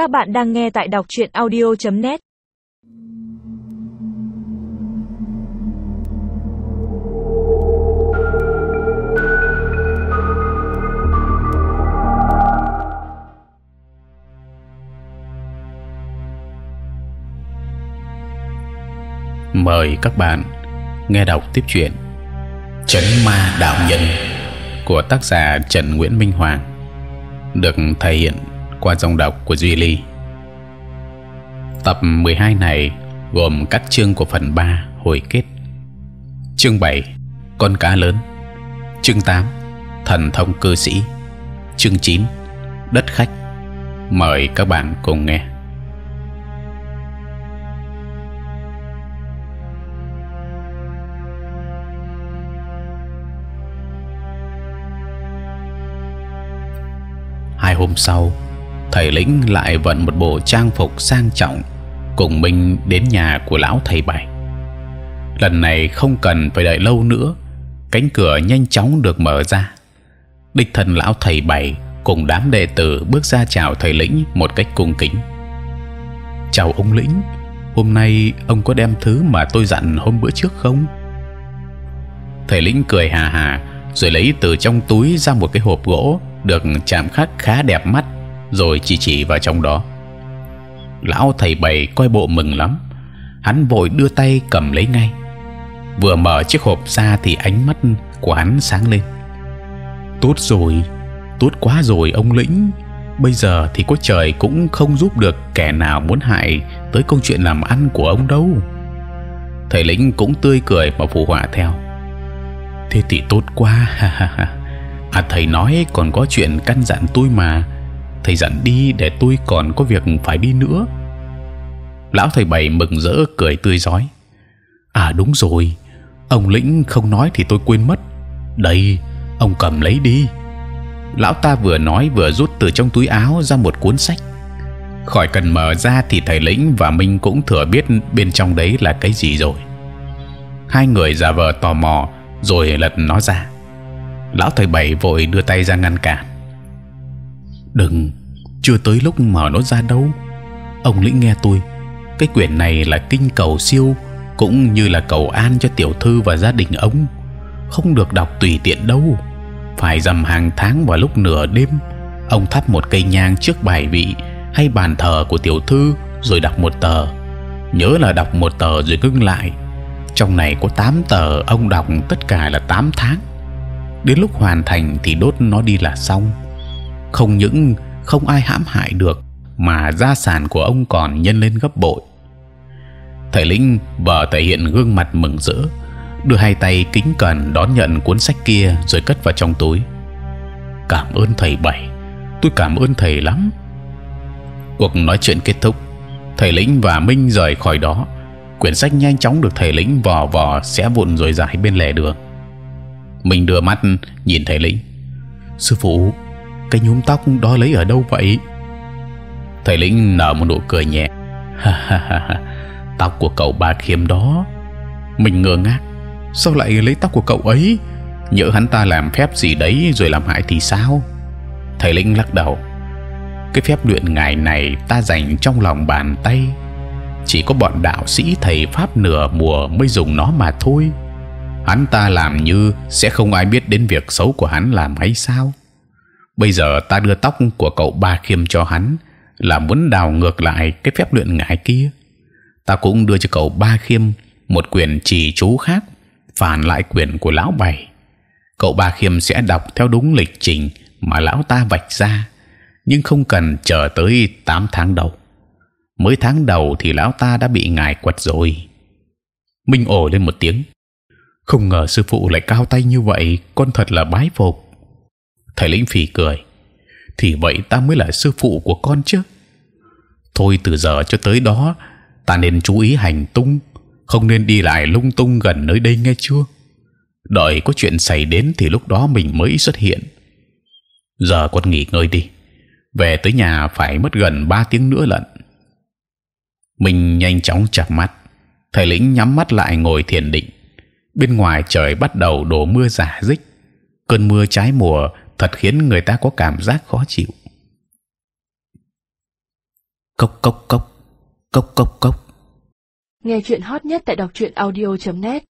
Các bạn đang nghe tại đọc truyện audio.net. Mời các bạn nghe đọc tiếp chuyện Chấn Ma Đạo Nhân của tác giả Trần Nguyễn Minh Hoàng, được thể hiện qua dòng đọc của Duy Ly. Tập 12 này gồm các chương của phần 3 hồi kết. Chương 7 con cá lớn, chương 8 thần thông cư sĩ, chương 9 đất khách. Mời các bạn cùng nghe. hai hôm sau thầy lĩnh lại vận một bộ trang phục sang trọng, cùng mình đến nhà của lão thầy bảy lần này không cần phải đợi lâu nữa, cánh cửa nhanh chóng được mở ra. Địch thần lão thầy bảy cùng đám đệ tử bước ra chào thầy lĩnh một cách cung kính. Chào ông lĩnh, hôm nay ông có đem thứ mà tôi dặn hôm bữa trước không? Thầy lĩnh cười hà hà, rồi lấy từ trong túi ra một cái hộp gỗ được chạm khắc khá đẹp mắt rồi chỉ chỉ vào trong đó. Lão thầy bảy coi bộ mừng lắm. Hắn vội đưa tay cầm lấy ngay. Vừa mở chiếc hộp ra thì ánh mắt của hắn sáng lên. Tốt rồi, tốt quá rồi ông lĩnh. Bây giờ thì có trời cũng không giúp được kẻ nào muốn hại tới công chuyện làm ăn của ông đâu. Thầy lĩnh cũng tươi cười mà phù họa theo. Thế thì tốt quá, ha ha ha. À thầy nói còn có chuyện căn dặn tôi mà thầy dặn đi để tôi còn có việc phải đi nữa. Lão thầy bảy mừng rỡ cười tươi rói. À đúng rồi, ông lĩnh không nói thì tôi quên mất. Đây, ông cầm lấy đi. Lão ta vừa nói vừa rút từ trong túi áo ra một cuốn sách. Khỏi cần mở ra thì thầy lĩnh và minh cũng thừa biết bên trong đấy là cái gì rồi. Hai người giả vờ tò mò, rồi lật nó ra. Lão thầy bảy vội đưa tay ra ngăn cản đừng, chưa tới lúc mở nó ra đâu. Ông lĩnh nghe tôi, cái quyển này là kinh cầu siêu, cũng như là cầu an cho tiểu thư và gia đình ông. Không được đọc tùy tiện đâu. Phải dầm hàng tháng vào lúc nửa đêm, ông thắp một cây nhang trước bài vị hay bàn thờ của tiểu thư rồi đọc một tờ. Nhớ là đọc một tờ rồi ngưng lại. Trong này có 8 tờ, ông đọc tất cả là 8 tháng. Đến lúc hoàn thành thì đốt nó đi là xong không những không ai hãm hại được, mà gia sản của ông còn nhân lên gấp bội. Thầy lĩnh vợ thể hiện gương mặt mừng rỡ, đưa hai tay kính cẩn đón nhận cuốn sách kia rồi cất vào trong túi. Cảm ơn thầy bảy, tôi cảm ơn thầy lắm. Cuộc nói chuyện kết thúc, thầy lĩnh và minh rời khỏi đó. Quyển sách nhanh chóng được thầy lĩnh vò vò xé vụn rồi giải bên lề đường. Mình đưa mắt nhìn thầy lĩnh sư phụ cái nhúm tóc đó lấy ở đâu vậy? Thầy lĩnh nở một nụ cười nhẹ. Ha ha ha tóc của cậu ba khiêm đó. Mình ngơ ngác. Sao lại lấy tóc của cậu ấy? Nhỡ hắn ta làm phép gì đấy rồi làm hại thì sao? Thầy lĩnh lắc đầu. Cái phép luyện ngài này ta dành trong lòng bàn tay. Chỉ có bọn đạo sĩ thầy pháp nửa mùa mới dùng nó mà thôi. Hắn ta làm như sẽ không ai biết đến việc xấu của hắn làm hay sao bây giờ ta đưa tóc của cậu ba khiêm cho hắn, là muốn đào ngược lại cái phép luyện ngải kia. Ta cũng đưa cho cậu ba khiêm một quyển chỉ chú khác, phản lại quyển của lão bảy cậu ba khiêm sẽ đọc theo đúng lịch trình mà lão ta vạch ra, nhưng không cần chờ tới 8 tháng đầu. Mới tháng đầu thì lão ta đã bị ngài quật rồi. Minh ồ lên một tiếng. Không ngờ sư phụ lại cao tay như vậy, con thật là bái phục thầy lĩnh phì cười. Thì vậy ta mới là sư phụ của con chứ? Thôi từ giờ cho tới đó, ta nên chú ý hành tung, không nên đi lại lung tung gần nơi đây nghe chưa? Đợi có chuyện xảy đến thì lúc đó mình mới xuất hiện. Giờ con nghỉ ngơi đi, về tới nhà phải mất gần 3 tiếng nữa lận. Mình nhanh chóng chập mắt, thầy lĩnh nhắm mắt lại ngồi thiền định. Bên ngoài trời bắt đầu đổ mưa giả dích cơn mưa trái mùa thật khiến người ta có cảm giác khó chịu. Cốc cốc cốc. Cốc cốc cốc. Nghe chuyện hot nhất tại đọc truyện audio.net